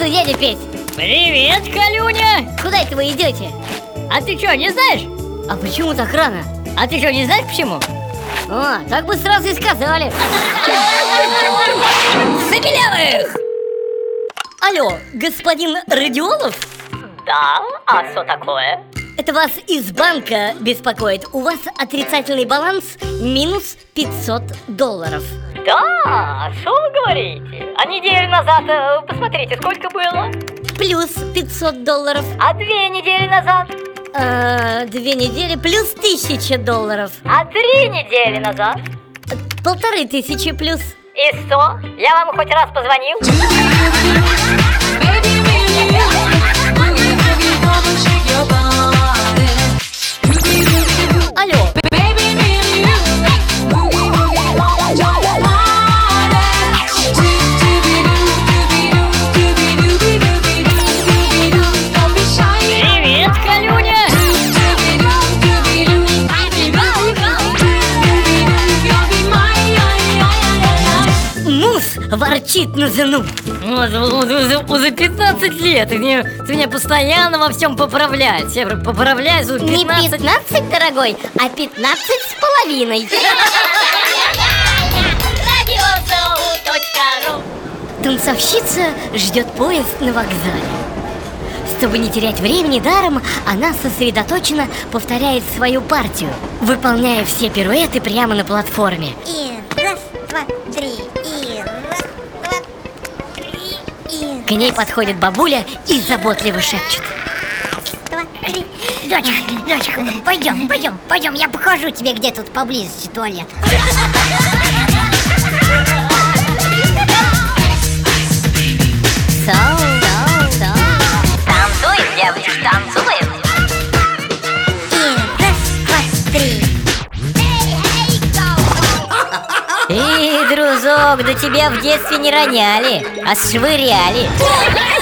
Здравствуй, дядя Петь! Привет, Калюня! Куда это вы идете? А ты что, не знаешь? А почему так рано? А ты что, не знаешь почему? А, так бы сразу и сказали. Забелявых! Алло, господин Радиолов? Да, а что такое? Это вас из банка беспокоит. У вас отрицательный баланс минус 500 долларов. Да, что вы говорите? А неделю назад, э, посмотрите, сколько было? Плюс 500 долларов А две недели назад? а, Две недели плюс 1000 долларов А три недели назад? Полторы тысячи плюс И что? Я вам хоть раз позвонил? Мус ворчит на жену. Вот, уже, уже 15 лет, ты меня, ты меня постоянно во всем поправляешь. Я поправляюсь уже Не 15 15, дорогой, а 15 с половиной. Танцовщица ждет поезд на вокзале. Чтобы не терять времени даром, она сосредоточенно повторяет свою партию, выполняя все пируэты прямо на платформе. И раз, два, три, К ней подходит бабуля и заботливо шепчет. Дочка, дочка, пойдем, пойдем, пойдем, я покажу тебе, где тут поблизости туалет. И, дружок, да тебя в детстве не роняли, а швыряли. Соу.